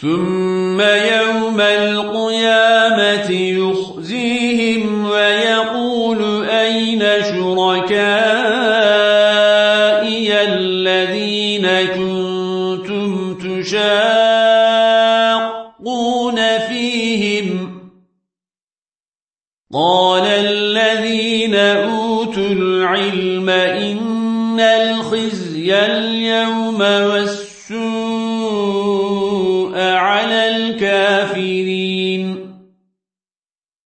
ثم يوم القيامة يخزيهم ويقول أين شركائي الذين كنتم تشاقون فيهم قال الذين أوتوا العلم إن الخزي اليوم والسوء على الكافرين.